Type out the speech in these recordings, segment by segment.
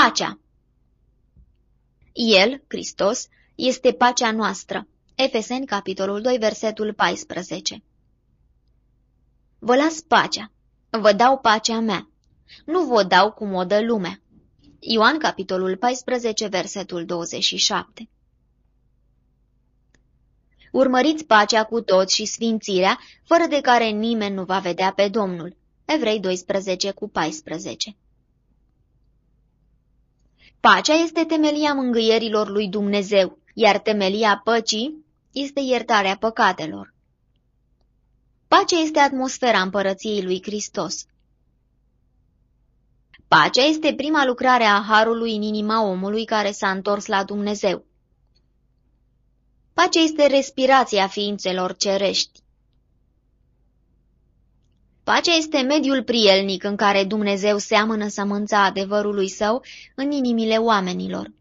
Pacea El, Hristos, este pacea noastră. Efeseni, capitolul 2, versetul 14 Vă las pacea, vă dau pacea mea, nu vă dau cum o dă lumea. Ioan, capitolul 14, versetul 27 Urmăriți pacea cu toți și sfințirea, fără de care nimeni nu va vedea pe Domnul. Evrei 12 cu 14 Pacea este temelia mângâierilor lui Dumnezeu, iar temelia păcii este iertarea păcatelor. Pacea este atmosfera împărăției lui Hristos. Pacea este prima lucrare a Harului în inima omului care s-a întors la Dumnezeu. Pacea este respirația ființelor cerești. Pacea este mediul prielnic în care Dumnezeu seamănă sămânța adevărului său în inimile oamenilor.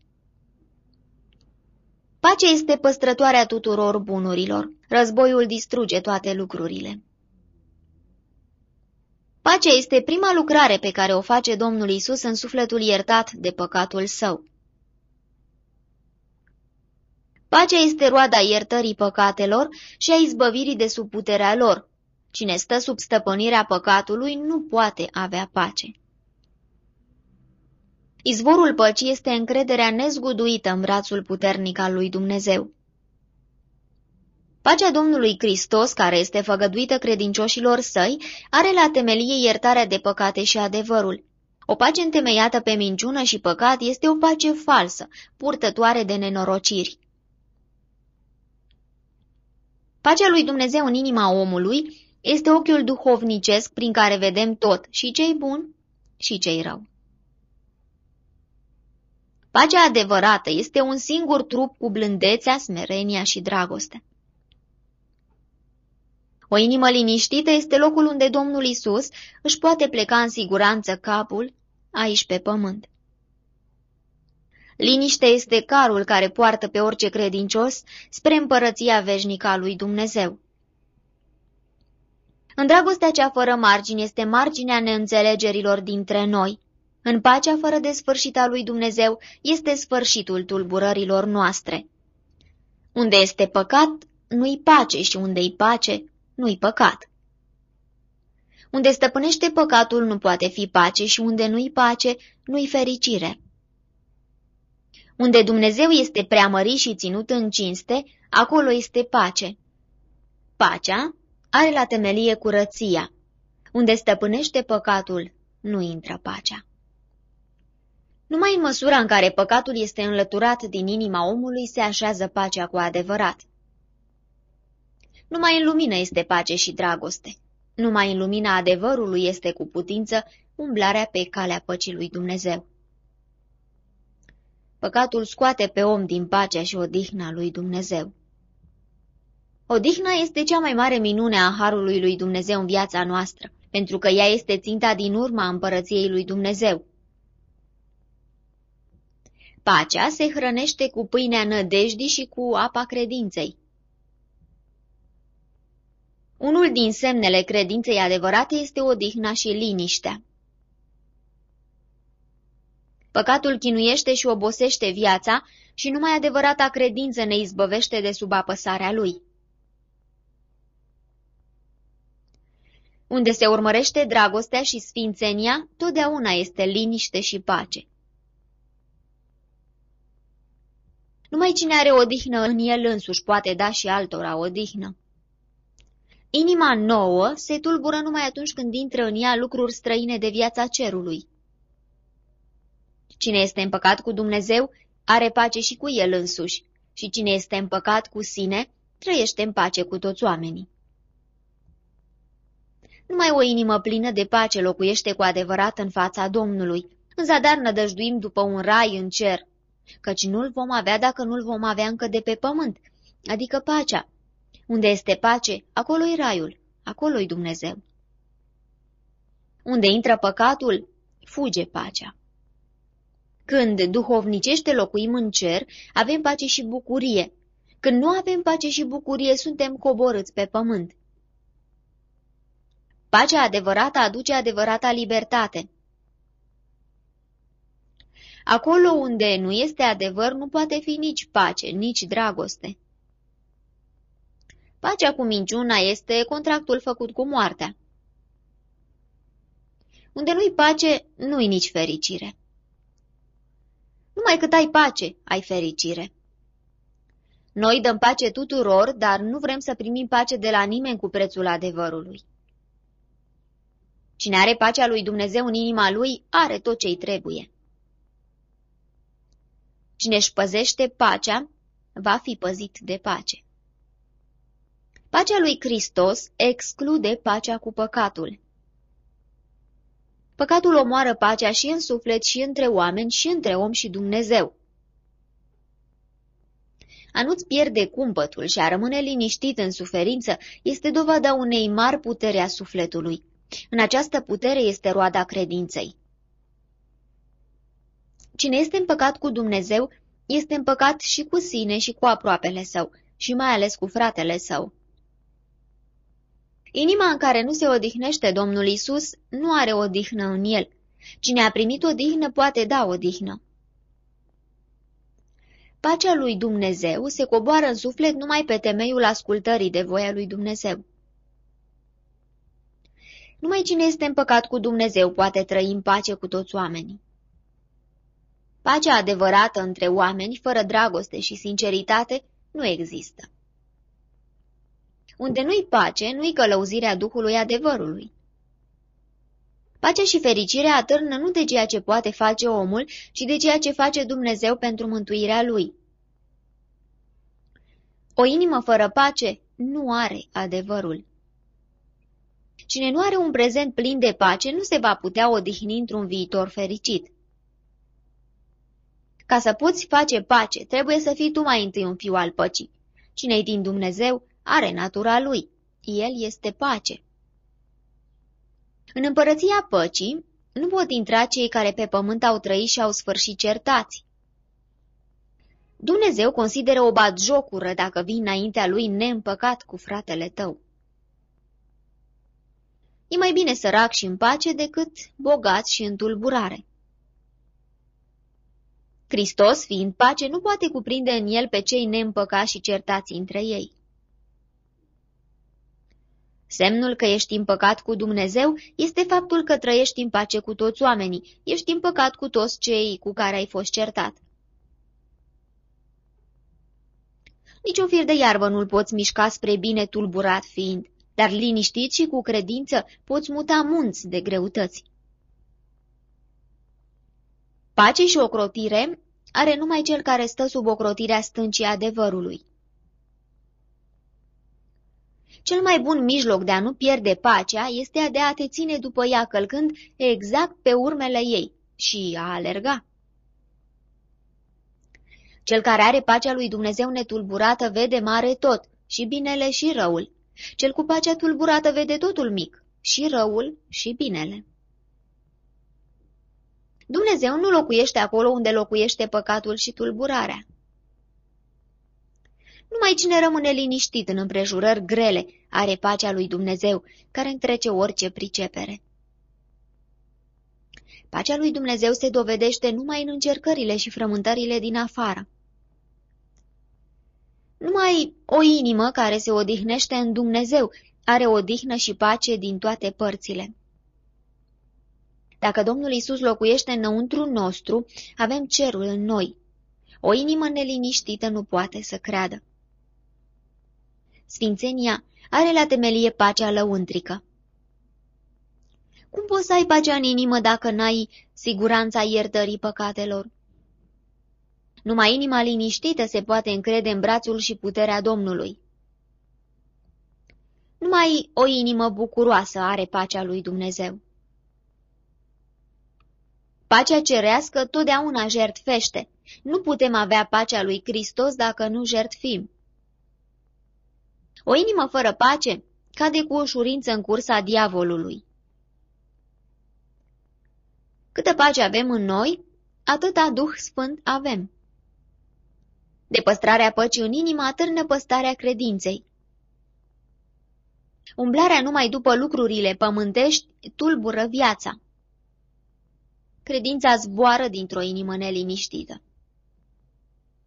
Pacea este păstrătoarea tuturor bunurilor. Războiul distruge toate lucrurile. Pacea este prima lucrare pe care o face Domnul Isus în sufletul iertat de păcatul său. Pacea este roada iertării păcatelor și a izbăvirii de sub puterea lor. Cine stă sub stăpânirea păcatului nu poate avea pace. Izvorul păcii este încrederea nezguduită în brațul puternic al lui Dumnezeu. Pacea Domnului Hristos, care este făgăduită credincioșilor săi, are la temelie iertarea de păcate și adevărul. O pace întemeiată pe minciună și păcat este o pace falsă, purtătoare de nenorociri. Pacea lui Dumnezeu în inima omului este ochiul duhovnicesc prin care vedem tot, și cei bun și cei rău. Pacea adevărată este un singur trup cu blândețea, smerenia și dragostea. O inimă liniștită este locul unde Domnul Isus își poate pleca în siguranță capul aici pe pământ. Liniște este carul care poartă pe orice credincios spre împărăția veșnică a lui Dumnezeu. În dragostea cea fără margini este marginea neînțelegerilor dintre noi. În pacea fără de sfârșit a lui Dumnezeu este sfârșitul tulburărilor noastre. Unde este păcat, nu-i pace și unde-i pace, nu-i păcat. Unde stăpânește păcatul nu poate fi pace și unde nu-i pace, nu-i fericire. Unde Dumnezeu este preamărit și ținut în cinste, acolo este pace. Pacea are la temelie curăția. Unde stăpânește păcatul, nu intră pacea. Numai în măsura în care păcatul este înlăturat din inima omului se așează pacea cu adevărat. Numai în lumină este pace și dragoste. Numai în lumina adevărului este cu putință umblarea pe calea păcii lui Dumnezeu. Păcatul scoate pe om din pacea și odihna lui Dumnezeu. Odihna este cea mai mare minune a Harului lui Dumnezeu în viața noastră, pentru că ea este ținta din urma împărăției lui Dumnezeu. Pacea se hrănește cu pâinea nădejdii și cu apa credinței. Unul din semnele credinței adevărate este odihna și liniștea. Păcatul chinuiește și obosește viața și numai adevărata credință ne izbăvește de sub apăsarea lui. Unde se urmărește dragostea și sfințenia, totdeauna este liniște și pace. Numai cine are odihnă în el însuși poate da și altora odihnă. Inima nouă se tulbură numai atunci când intră în ea lucruri străine de viața cerului. Cine este împăcat cu Dumnezeu are pace și cu el însuși, și cine este împăcat cu sine trăiește în pace cu toți oamenii. Numai o inimă plină de pace locuiește cu adevărat în fața Domnului. În zadar nădăjduim după un rai în cer, căci nu-l vom avea dacă nu-l vom avea încă de pe pământ, adică pacea. Unde este pace, acolo-i raiul, acolo-i Dumnezeu. Unde intră păcatul, fuge pacea. Când duhovnicește locuim în cer, avem pace și bucurie. Când nu avem pace și bucurie, suntem coborâți pe pământ. Pacea adevărată aduce adevărata libertate. Acolo unde nu este adevăr, nu poate fi nici pace, nici dragoste. Pacea cu minciuna este contractul făcut cu moartea. Unde nu-i pace, nu-i nici fericire. Numai cât ai pace, ai fericire. Noi dăm pace tuturor, dar nu vrem să primim pace de la nimeni cu prețul adevărului. Cine are pacea lui Dumnezeu în inima lui, are tot ce-i trebuie. Cine își păzește pacea, va fi păzit de pace. Pacea lui Hristos exclude pacea cu păcatul. Păcatul omoară pacea și în suflet și între oameni și între om și Dumnezeu. A nu-ți pierde cumpătul și a rămâne liniștit în suferință este dovada unei mari putere a sufletului. În această putere este roada credinței. Cine este împăcat cu Dumnezeu, este împăcat și cu sine și cu aproapele său, și mai ales cu fratele său. Inima în care nu se odihnește Domnul Isus nu are odihnă în el. Cine a primit odihnă poate da odihnă. Pacea lui Dumnezeu se coboară în suflet numai pe temeiul ascultării de voia lui Dumnezeu. Numai cine este împăcat cu Dumnezeu poate trăi în pace cu toți oamenii. Pacea adevărată între oameni, fără dragoste și sinceritate, nu există. Unde nu-i pace, nu-i călăuzirea Duhului adevărului. Pacea și fericirea atârnă nu de ceea ce poate face omul, ci de ceea ce face Dumnezeu pentru mântuirea lui. O inimă fără pace nu are adevărul. Cine nu are un prezent plin de pace nu se va putea odihni într-un viitor fericit. Ca să poți face pace, trebuie să fii tu mai întâi un fiu al păcii. Cine-i din Dumnezeu are natura lui. El este pace. În împărăția păcii nu pot intra cei care pe pământ au trăit și au sfârșit certați. Dumnezeu consideră o batjocură dacă vii înaintea lui neîmpăcat cu fratele tău. E mai bine sărac și în pace decât bogat și în tulburare. Hristos, fiind pace, nu poate cuprinde în el pe cei neîmpăcați și certați între ei. Semnul că ești împăcat cu Dumnezeu este faptul că trăiești în pace cu toți oamenii, ești împăcat cu toți cei cu care ai fost certat. Niciun fir de iarbă nu-l poți mișca spre bine tulburat fiind, dar liniștit și cu credință poți muta munți de greutăți. Pace și ocrotire are numai cel care stă sub ocrotirea stâncii adevărului. Cel mai bun mijloc de a nu pierde pacea este de a te ține după ea călcând exact pe urmele ei și a alerga. Cel care are pacea lui Dumnezeu netulburată vede mare tot, și binele și răul. Cel cu pacea tulburată vede totul mic, și răul și binele. Dumnezeu nu locuiește acolo unde locuiește păcatul și tulburarea. Numai cine rămâne liniștit în împrejurări grele are pacea lui Dumnezeu, care întrece orice pricepere. Pacea lui Dumnezeu se dovedește numai în încercările și frământările din afară. Numai o inimă care se odihnește în Dumnezeu are odihnă și pace din toate părțile. Dacă Domnul Isus locuiește înăuntru nostru, avem cerul în noi. O inimă neliniștită nu poate să creadă. Sfințenia are la temelie pacea lăuntrică. Cum poți să ai pacea în inimă dacă n-ai siguranța iertării păcatelor? Numai inima liniștită se poate încrede în brațul și puterea Domnului. Numai o inimă bucuroasă are pacea lui Dumnezeu. Pacea cerească totdeauna jertfește. Nu putem avea pacea lui Hristos dacă nu jertfim. O inimă fără pace cade cu ușurință în cursa diavolului. Câtă pace avem în noi, atâta Duh Sfânt avem. De păstrarea păcii în inimă atârnă păstarea credinței. Umblarea numai după lucrurile pământești tulbură viața. credința zboară dintr-o inimă neliniștită.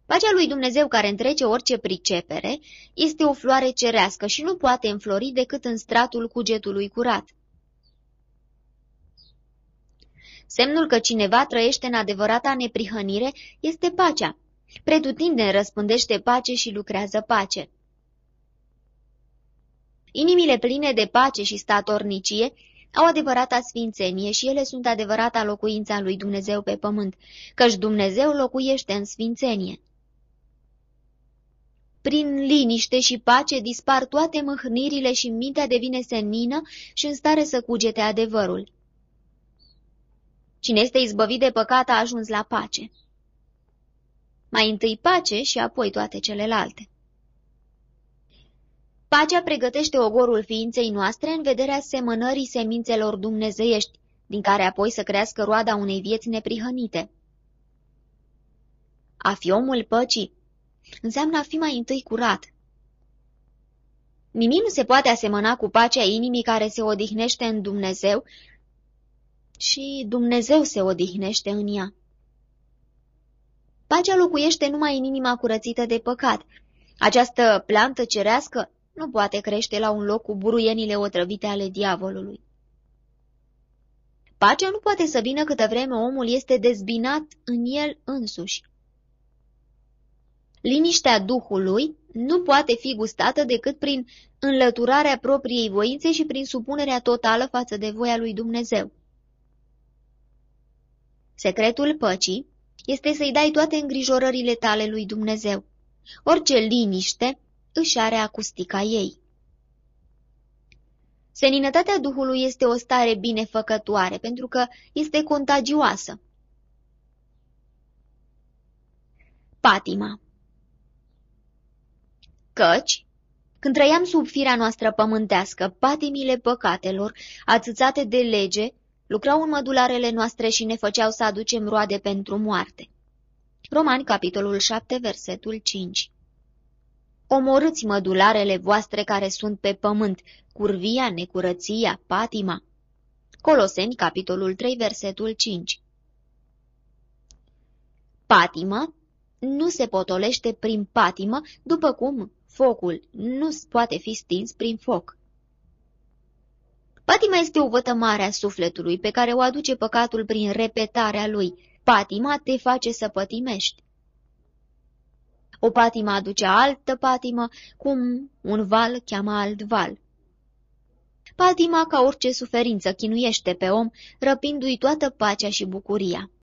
Pacea lui Dumnezeu care întrece orice pricepere este o floare cerească și nu poate înflori decât în stratul cugetului curat. Semnul că cineva trăiește în adevărata neprihănire este pacea. Pretutindeni răspândește pace și lucrează pace. Inimile pline de pace și statornicie au adevărata sfințenie și ele sunt adevărata locuința lui Dumnezeu pe pământ, căci Dumnezeu locuiește în sfințenie. Prin liniște și pace dispar toate mâhnirile și mintea devine senină și în stare să cugete adevărul. Cine este izbăvit de păcat a ajuns la pace. Mai întâi pace și apoi toate celelalte. Pacea pregătește ogorul ființei noastre în vederea semănării semințelor dumnezeiești, din care apoi să crească roada unei vieți neprihănite. A fi omul păcii înseamnă a fi mai întâi curat. Nimic nu se poate asemăna cu pacea inimii care se odihnește în Dumnezeu și Dumnezeu se odihnește în ea. Pacea locuiește numai în inima curățită de păcat. Această plantă cerească nu poate crește la un loc cu buruienile otrăvite ale diavolului. Pacea nu poate să vină câtă vreme omul este dezbinat în el însuși. Liniștea Duhului nu poate fi gustată decât prin înlăturarea propriei voințe și prin supunerea totală față de voia lui Dumnezeu. Secretul păcii este să-i dai toate îngrijorările tale lui Dumnezeu. Orice liniște își are acustica ei. Seninătatea Duhului este o stare binefăcătoare, pentru că este contagioasă. Patima Căci, când trăiam sub firea noastră pământească, patimile păcatelor, atâțate de lege, lucrau în mădularele noastre și ne făceau să aducem roade pentru moarte. Romani, capitolul 7, versetul 5 Omorâți mădularele voastre care sunt pe pământ, curvia, necurăția, patima. Coloseni, capitolul 3, versetul 5 Patima nu se potolește prin patimă, după cum focul nu poate fi stins prin foc. Patima este o vătămare a sufletului pe care o aduce păcatul prin repetarea lui. Patima te face să pătimești. O patimă aduce altă patimă, cum un val cheamă alt val. Patima, ca orice suferință, chinuiește pe om, răpindu-i toată pacea și bucuria.